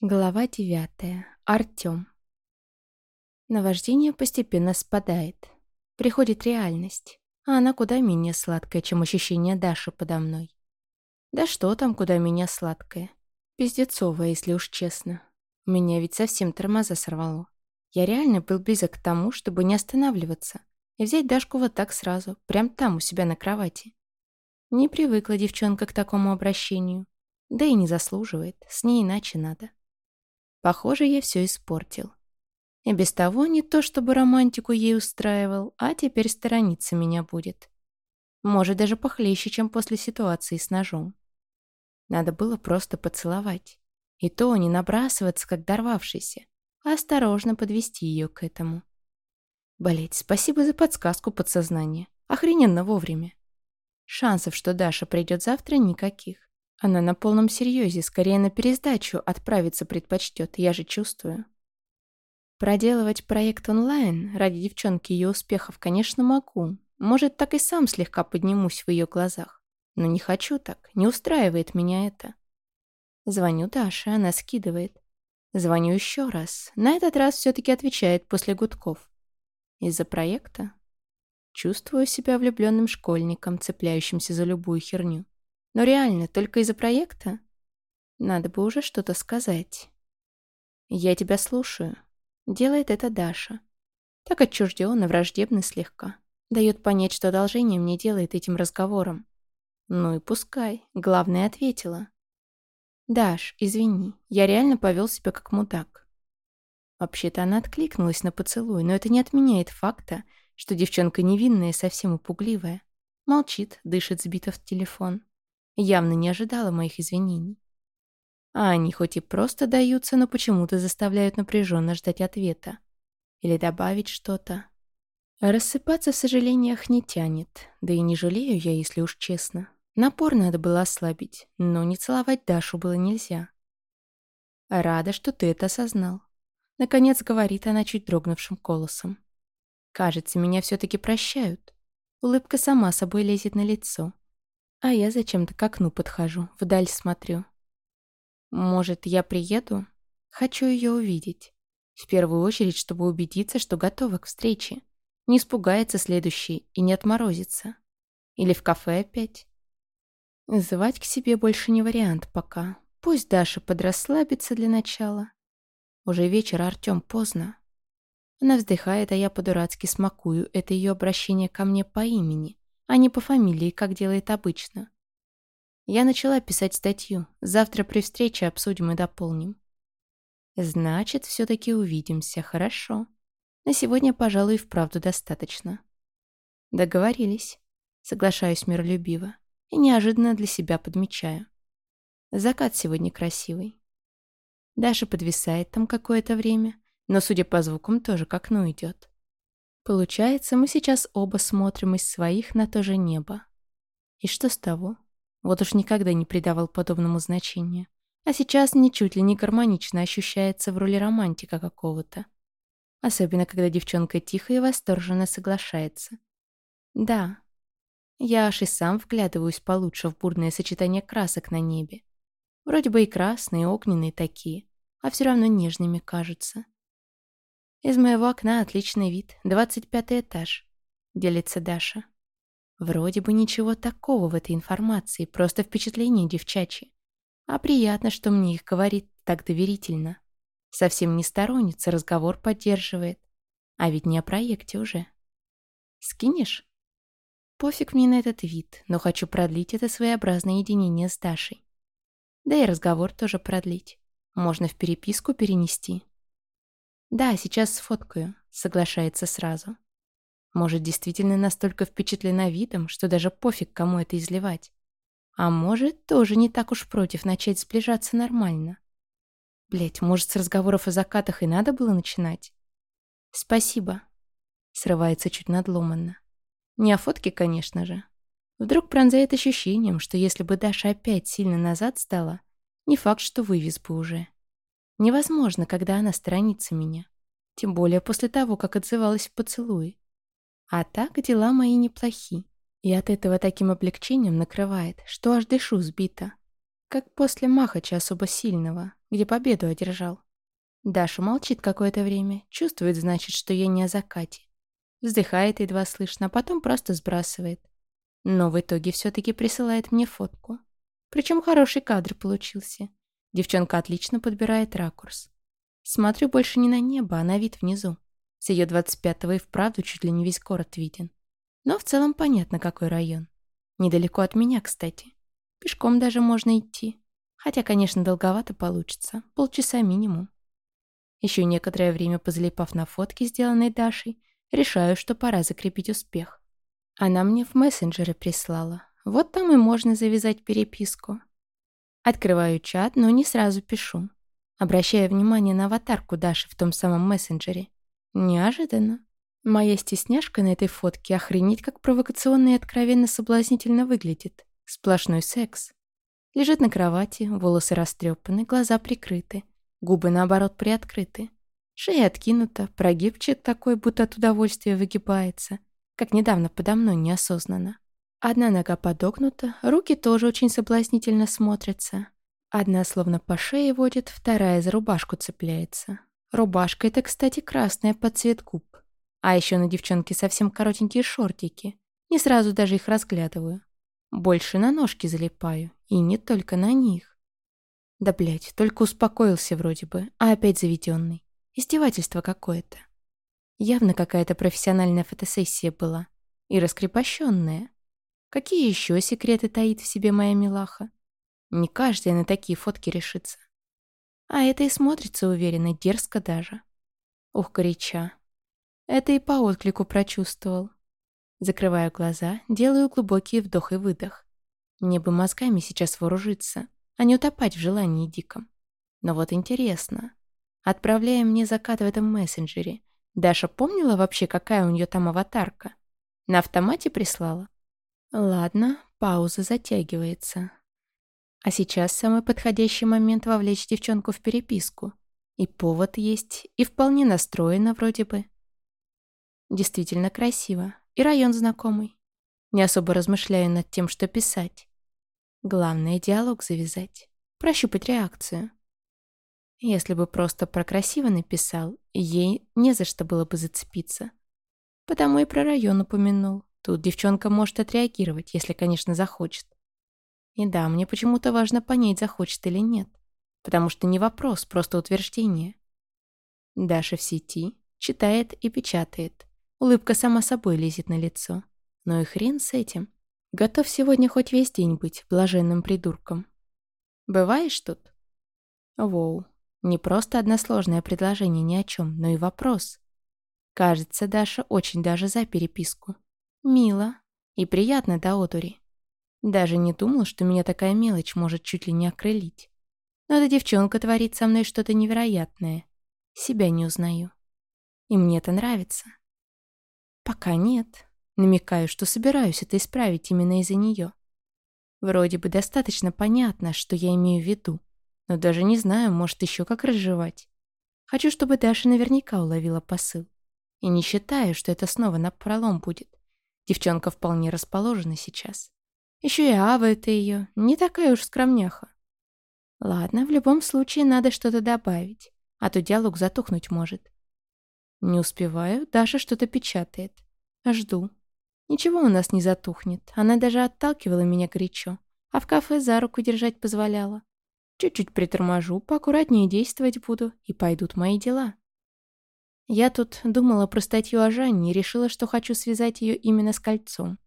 Глава девятая. Артём. Наваждение постепенно спадает. Приходит реальность, а она куда менее сладкая, чем ощущение Даши подо мной. Да что там куда менее сладкое. Пиздецовая, если уж честно. Меня ведь совсем тормоза сорвало. Я реально был близок к тому, чтобы не останавливаться и взять Дашку вот так сразу, прям там у себя на кровати. Не привыкла девчонка к такому обращению. Да и не заслуживает, с ней иначе надо. Похоже, я все испортил. И без того не то, чтобы романтику ей устраивал, а теперь сторониться меня будет. Может, даже похлеще, чем после ситуации с ножом. Надо было просто поцеловать. И то не набрасываться, как дорвавшийся, а осторожно подвести ее к этому. Болеть, спасибо за подсказку подсознания. Охрененно вовремя. Шансов, что Даша придет завтра, никаких. Она на полном серьезе, скорее на пересдачу отправиться предпочтет, я же чувствую. Проделывать проект онлайн ради девчонки и ее успехов, конечно, могу. Может, так и сам слегка поднимусь в ее глазах. Но не хочу так, не устраивает меня это. Звоню Даше, она скидывает. Звоню еще раз. На этот раз все-таки отвечает после гудков. Из-за проекта? Чувствую себя влюбленным школьником, цепляющимся за любую херню. Но реально, только из-за проекта? Надо бы уже что-то сказать. «Я тебя слушаю», — делает это Даша. Так отчужденно, враждебно слегка. Дает понять, что одолжение мне делает этим разговором. Ну и пускай. Главное, ответила. «Даш, извини, я реально повел себя как мудак». Вообще-то она откликнулась на поцелуй, но это не отменяет факта, что девчонка невинная и совсем упугливая. Молчит, дышит сбито в телефон явно не ожидала моих извинений. А они хоть и просто даются, но почему-то заставляют напряженно ждать ответа. Или добавить что-то. рассыпаться в сожалениях не тянет. Да и не жалею я, если уж честно. Напор надо было ослабить, но не целовать Дашу было нельзя. Рада, что ты это осознал. Наконец говорит она чуть дрогнувшим голосом. Кажется, меня все-таки прощают. Улыбка сама собой лезет на лицо. А я зачем-то к окну подхожу, вдаль смотрю. Может, я приеду? Хочу ее увидеть. В первую очередь, чтобы убедиться, что готова к встрече. Не испугается следующий и не отморозится. Или в кафе опять. Звать к себе больше не вариант пока. Пусть Даша подрасслабится для начала. Уже вечер, Артем, поздно. Она вздыхает, а я по-дурацки смакую это ее обращение ко мне по имени а не по фамилии, как делает обычно. Я начала писать статью. Завтра при встрече обсудим и дополним. Значит, все-таки увидимся, хорошо. На сегодня, пожалуй, вправду достаточно. Договорились. Соглашаюсь миролюбиво и неожиданно для себя подмечаю. Закат сегодня красивый. Даша подвисает там какое-то время, но, судя по звукам, тоже к окну идет. Получается, мы сейчас оба смотрим из своих на то же небо. И что с того? Вот уж никогда не придавал подобному значения. А сейчас ничуть ли не гармонично ощущается в роли романтика какого-то. Особенно, когда девчонка тихо и восторженно соглашается. Да, я аж и сам вглядываюсь получше в бурное сочетание красок на небе. Вроде бы и красные, и огненные такие, а все равно нежными кажутся. Из моего окна отличный вид, двадцать пятый этаж, делится Даша. Вроде бы ничего такого в этой информации, просто впечатление девчачье. А приятно, что мне их говорит так доверительно. Совсем не сторонница, разговор поддерживает. А ведь не о проекте уже. Скинешь? Пофиг мне на этот вид, но хочу продлить это своеобразное единение с Дашей. Да и разговор тоже продлить. Можно в переписку перенести. «Да, сейчас сфоткаю», — соглашается сразу. Может, действительно настолько впечатлена видом, что даже пофиг, кому это изливать. А может, тоже не так уж против начать сближаться нормально. Блять, может, с разговоров о закатах и надо было начинать? «Спасибо», — срывается чуть надломанно. Не о фотке, конечно же. Вдруг пронзает ощущением, что если бы Даша опять сильно назад стала, не факт, что вывез бы уже. Невозможно, когда она сторонится меня. Тем более после того, как отзывалась в поцелуи. А так дела мои неплохи. И от этого таким облегчением накрывает, что аж дышу сбито. Как после Махача особо сильного, где победу одержал. Даша молчит какое-то время, чувствует, значит, что я не о закате. Вздыхает едва слышно, а потом просто сбрасывает. Но в итоге все-таки присылает мне фотку. Причем хороший кадр получился. Девчонка отлично подбирает ракурс. Смотрю больше не на небо, а на вид внизу. С ее 25-го и вправду чуть ли не весь город виден. Но в целом понятно, какой район. Недалеко от меня, кстати. Пешком даже можно идти. Хотя, конечно, долговато получится. Полчаса минимум. Еще некоторое время позалипав на фотке, сделанной Дашей, решаю, что пора закрепить успех. Она мне в мессенджеры прислала. Вот там и можно завязать переписку. Открываю чат, но не сразу пишу. Обращая внимание на аватарку Даши в том самом мессенджере. Неожиданно. Моя стесняшка на этой фотке охренеть как провокационно и откровенно соблазнительно выглядит. Сплошной секс. Лежит на кровати, волосы растрепаны, глаза прикрыты, губы, наоборот, приоткрыты. Шея откинута, прогибчик такой, будто от удовольствия выгибается, как недавно подо мной неосознанно. Одна нога подогнута, руки тоже очень соблазнительно смотрятся. Одна словно по шее водит, вторая за рубашку цепляется. Рубашка это, кстати, красная под цвет губ. А еще на девчонке совсем коротенькие шортики. Не сразу даже их разглядываю. Больше на ножки залипаю. И не только на них. Да, блядь, только успокоился вроде бы, а опять заведенный. Издевательство какое-то. Явно какая-то профессиональная фотосессия была. И раскрепощенная. Какие еще секреты таит в себе моя милаха? Не каждая на такие фотки решится. А это и смотрится уверенно, дерзко даже. Ух, горяча. Это и по отклику прочувствовал. Закрываю глаза, делаю глубокий вдох и выдох. Мне бы мозгами сейчас вооружиться, а не утопать в желании диком. Но вот интересно. Отправляя мне закат в этом мессенджере, Даша помнила вообще, какая у нее там аватарка? На автомате прислала? Ладно, пауза затягивается. А сейчас самый подходящий момент вовлечь девчонку в переписку. И повод есть, и вполне настроена вроде бы. Действительно красиво, и район знакомый. Не особо размышляю над тем, что писать. Главное — диалог завязать, прощупать реакцию. Если бы просто про красиво написал, ей не за что было бы зацепиться. Потому и про район упомянул. Тут девчонка может отреагировать, если, конечно, захочет. И да, мне почему-то важно понять, захочет или нет. Потому что не вопрос, просто утверждение. Даша в сети, читает и печатает. Улыбка сама собой лезет на лицо. Но и хрен с этим. Готов сегодня хоть весь день быть блаженным придурком. Бываешь тут? Воу. Не просто односложное предложение ни о чем, но и вопрос. Кажется, Даша очень даже за переписку. Мило. И приятно до одури. Даже не думал, что меня такая мелочь может чуть ли не окрылить. Но эта девчонка творит со мной что-то невероятное. Себя не узнаю. И мне это нравится. Пока нет. Намекаю, что собираюсь это исправить именно из-за нее. Вроде бы достаточно понятно, что я имею в виду. Но даже не знаю, может, еще как разжевать. Хочу, чтобы Даша наверняка уловила посыл. И не считаю, что это снова на пролом будет. Девчонка вполне расположена сейчас. Еще и это ее, не такая уж скромняха. Ладно, в любом случае надо что-то добавить, а то диалог затухнуть может. Не успеваю, Даша что-то печатает. Жду. Ничего у нас не затухнет, она даже отталкивала меня горячо, а в кафе за руку держать позволяла. Чуть-чуть приторможу, поаккуратнее действовать буду, и пойдут мои дела. Я тут думала про статью о Жанне и решила, что хочу связать ее именно с кольцом.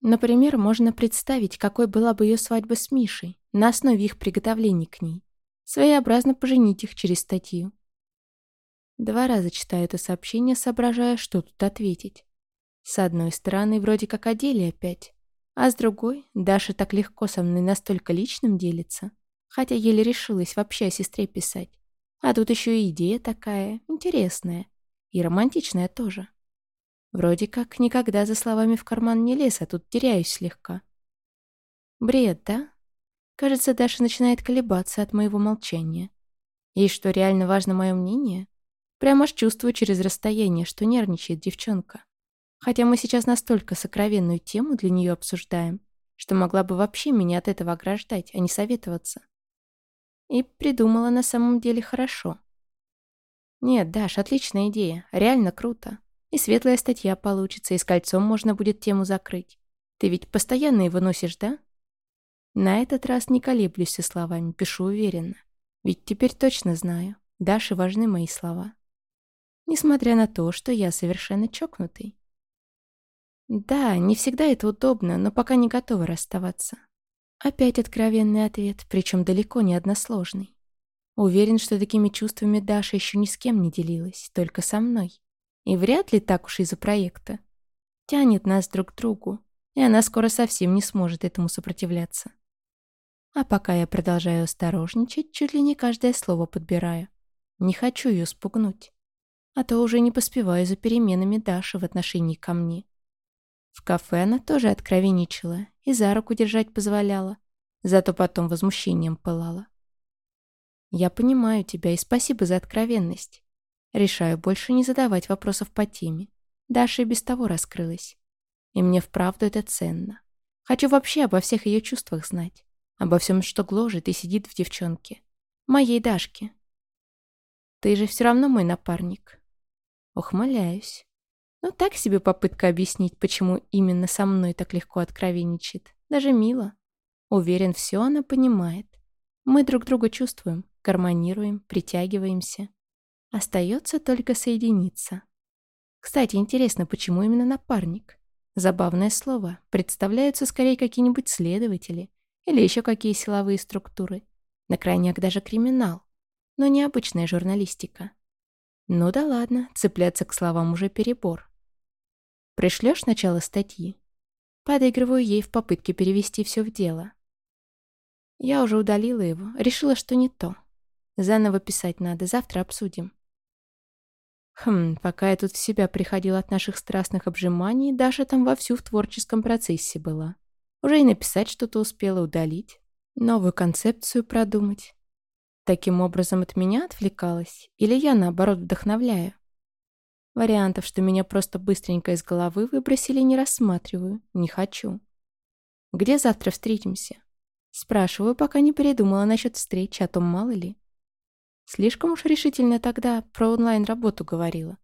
Например, можно представить, какой была бы ее свадьба с Мишей на основе их приготовлений к ней. Своеобразно поженить их через статью. Два раза читаю это сообщение, соображая, что тут ответить. С одной стороны, вроде как о деле опять. А с другой, Даша так легко со мной настолько личным делится, хотя еле решилась вообще о сестре писать. А тут еще и идея такая, интересная. И романтичная тоже. Вроде как никогда за словами в карман не лез, а тут теряюсь слегка. Бред, да? Кажется, Даша начинает колебаться от моего молчания. Ей что, реально важно мое мнение? Прямо аж чувствую через расстояние, что нервничает девчонка. Хотя мы сейчас настолько сокровенную тему для нее обсуждаем, что могла бы вообще меня от этого ограждать, а не советоваться. И придумала на самом деле хорошо. Нет, Даш, отличная идея, реально круто. И светлая статья получится, и с кольцом можно будет тему закрыть. Ты ведь постоянно его носишь, да? На этот раз не колеблюсь со словами, пишу уверенно. Ведь теперь точно знаю, Даше важны мои слова. Несмотря на то, что я совершенно чокнутый. Да, не всегда это удобно, но пока не готова расставаться. Опять откровенный ответ, причем далеко не односложный. Уверен, что такими чувствами Даша еще ни с кем не делилась, только со мной. И вряд ли так уж из-за проекта. Тянет нас друг к другу, и она скоро совсем не сможет этому сопротивляться. А пока я продолжаю осторожничать, чуть ли не каждое слово подбираю. Не хочу ее спугнуть. А то уже не поспеваю за переменами Даши в отношении ко мне. В кафе она тоже откровенничала и за руку держать позволяла, зато потом возмущением пылала. Я понимаю тебя и спасибо за откровенность. Решаю больше не задавать вопросов по теме. Даша и без того раскрылась. И мне вправду это ценно. Хочу вообще обо всех ее чувствах знать. Обо всем, что гложет и сидит в девчонке. Моей Дашке. Ты же все равно мой напарник. Ухмыляюсь. Ну, так себе попытка объяснить, почему именно со мной так легко откровенничает. Даже мило. Уверен, все она понимает. Мы друг друга чувствуем гармонируем, притягиваемся. Остается только соединиться. Кстати, интересно, почему именно напарник? Забавное слово. Представляются скорее какие-нибудь следователи или еще какие силовые структуры. На крайняк даже криминал. Но не обычная журналистика. Ну да ладно, цепляться к словам уже перебор. Пришлешь начало статьи? Подыгрываю ей в попытке перевести все в дело. Я уже удалила его, решила, что не то. Заново писать надо, завтра обсудим. Хм, пока я тут в себя приходила от наших страстных обжиманий, Даша там вовсю в творческом процессе была. Уже и написать что-то успела удалить, новую концепцию продумать. Таким образом от меня отвлекалась, или я, наоборот, вдохновляю? Вариантов, что меня просто быстренько из головы выбросили, не рассматриваю, не хочу. Где завтра встретимся? Спрашиваю, пока не передумала насчет встречи, а то мало ли. Слишком уж решительно тогда про онлайн-работу говорила.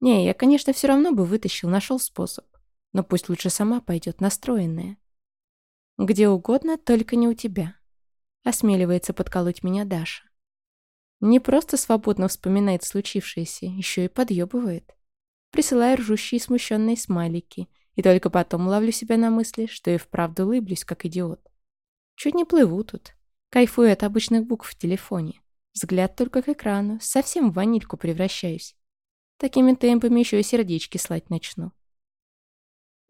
Не, я, конечно, все равно бы вытащил, нашел способ. Но пусть лучше сама пойдет, настроенная. Где угодно, только не у тебя. Осмеливается подколоть меня Даша. Не просто свободно вспоминает случившееся, еще и подъебывает. Присылаю ржущие смущенные смайлики, и только потом ловлю себя на мысли, что и вправду улыблюсь, как идиот. Чуть не плыву тут. Кайфую от обычных букв в телефоне. Взгляд только к экрану, совсем в ванильку превращаюсь. Такими темпами еще и сердечки слать начну.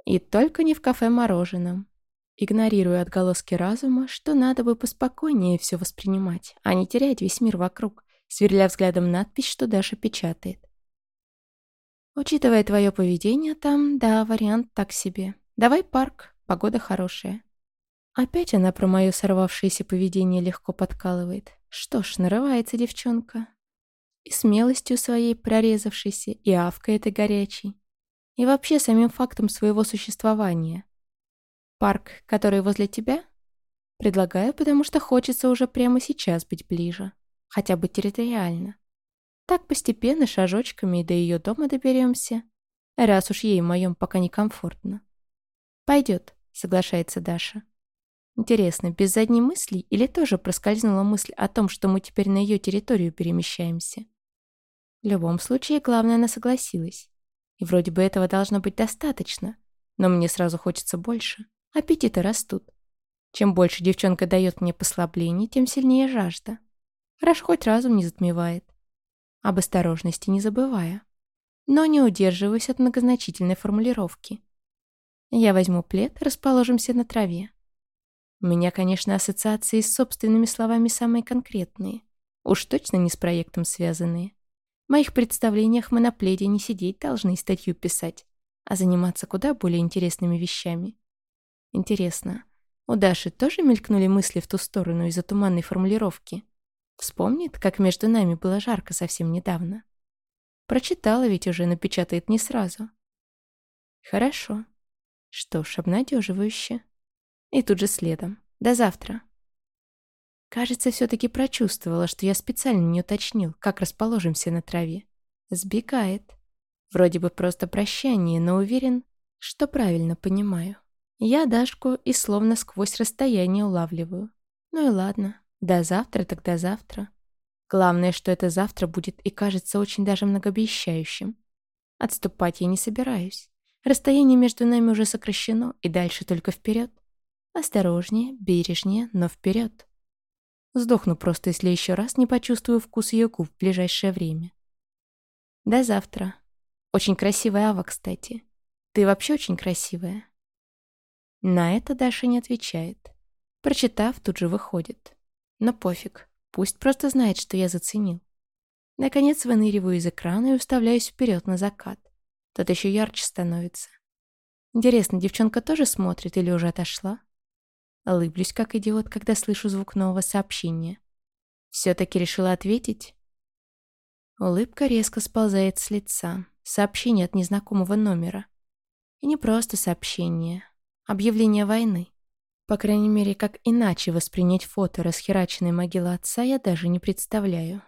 И только не в кафе мороженом. Игнорирую отголоски разума, что надо бы поспокойнее все воспринимать, а не терять весь мир вокруг, сверля взглядом надпись, что Даша печатает. Учитывая твое поведение там, да, вариант так себе. Давай парк, погода хорошая. Опять она про мое сорвавшееся поведение легко подкалывает. Что ж, нарывается девчонка. И смелостью своей прорезавшейся, и авкой этой горячей. И вообще самим фактом своего существования. Парк, который возле тебя? Предлагаю, потому что хочется уже прямо сейчас быть ближе. Хотя бы территориально. Так постепенно, шажочками до ее дома доберемся. Раз уж ей в моем пока некомфортно. «Пойдет», — соглашается Даша. Интересно, без задней мысли или тоже проскользнула мысль о том, что мы теперь на ее территорию перемещаемся? В любом случае, главное, она согласилась. И вроде бы этого должно быть достаточно, но мне сразу хочется больше. Аппетиты растут. Чем больше девчонка дает мне послаблений, тем сильнее жажда. Хорошо хоть разум не затмевает. Об осторожности не забывая. Но не удерживаюсь от многозначительной формулировки. Я возьму плед, расположимся на траве. У меня, конечно, ассоциации с собственными словами самые конкретные. Уж точно не с проектом связанные. В моих представлениях мы на пледе не сидеть должны и статью писать, а заниматься куда более интересными вещами. Интересно, у Даши тоже мелькнули мысли в ту сторону из-за туманной формулировки? Вспомнит, как между нами было жарко совсем недавно? Прочитала ведь уже, напечатает не сразу. Хорошо. Что ж, обнадеживающе. И тут же следом. До завтра. Кажется, все-таки прочувствовала, что я специально не уточнил, как расположимся на траве. Сбегает. Вроде бы просто прощание, но уверен, что правильно понимаю. Я Дашку и словно сквозь расстояние улавливаю. Ну и ладно, до завтра так до завтра. Главное, что это завтра будет и кажется очень даже многообещающим. Отступать я не собираюсь. Расстояние между нами уже сокращено, и дальше только вперед. Осторожнее, бережнее, но вперед. Сдохну просто, если еще раз не почувствую вкус ее губ в ближайшее время. До завтра. Очень красивая Ава, кстати. Ты вообще очень красивая. На это Даша не отвечает. Прочитав, тут же выходит. Но пофиг. Пусть просто знает, что я заценил. Наконец выныриваю из экрана и уставляюсь вперед на закат. Тот еще ярче становится. Интересно, девчонка тоже смотрит или уже отошла? Улыблюсь, как идиот, когда слышу звук нового сообщения. Все-таки решила ответить? Улыбка резко сползает с лица. Сообщение от незнакомого номера. И не просто сообщение. Объявление войны. По крайней мере, как иначе воспринять фото расхераченной могилы отца, я даже не представляю.